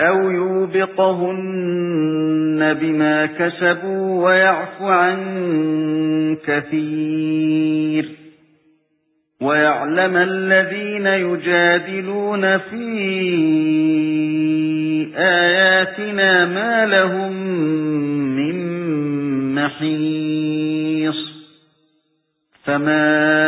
أَوْ يُوبِقْهُنَّ بِمَا كَسَبُوا وَيَعْفُ عَن كَثِيرٍ وَيَعْلَمَ الَّذِينَ يُجَادِلُونَ فِي آيَاتِنَا مَا لَهُم مِّن مَّحِيصٍ فَمَا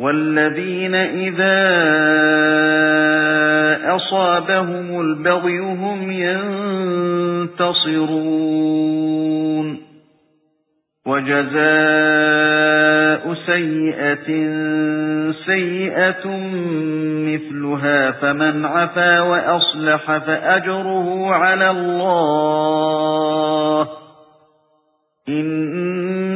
وَالَّذِينَ إِذَا أَصَابَهُمُ الْبَغْيُ هُمْ يَنتَصِرُونَ. وَجَزَاءُ سَيِّئَةٍ سَيِّئَةٌ مِثْلُهَا فَمَنْ عَفَا وَأَصْلَحَ فَأَجْرُهُ عَلَى اللَّهِ.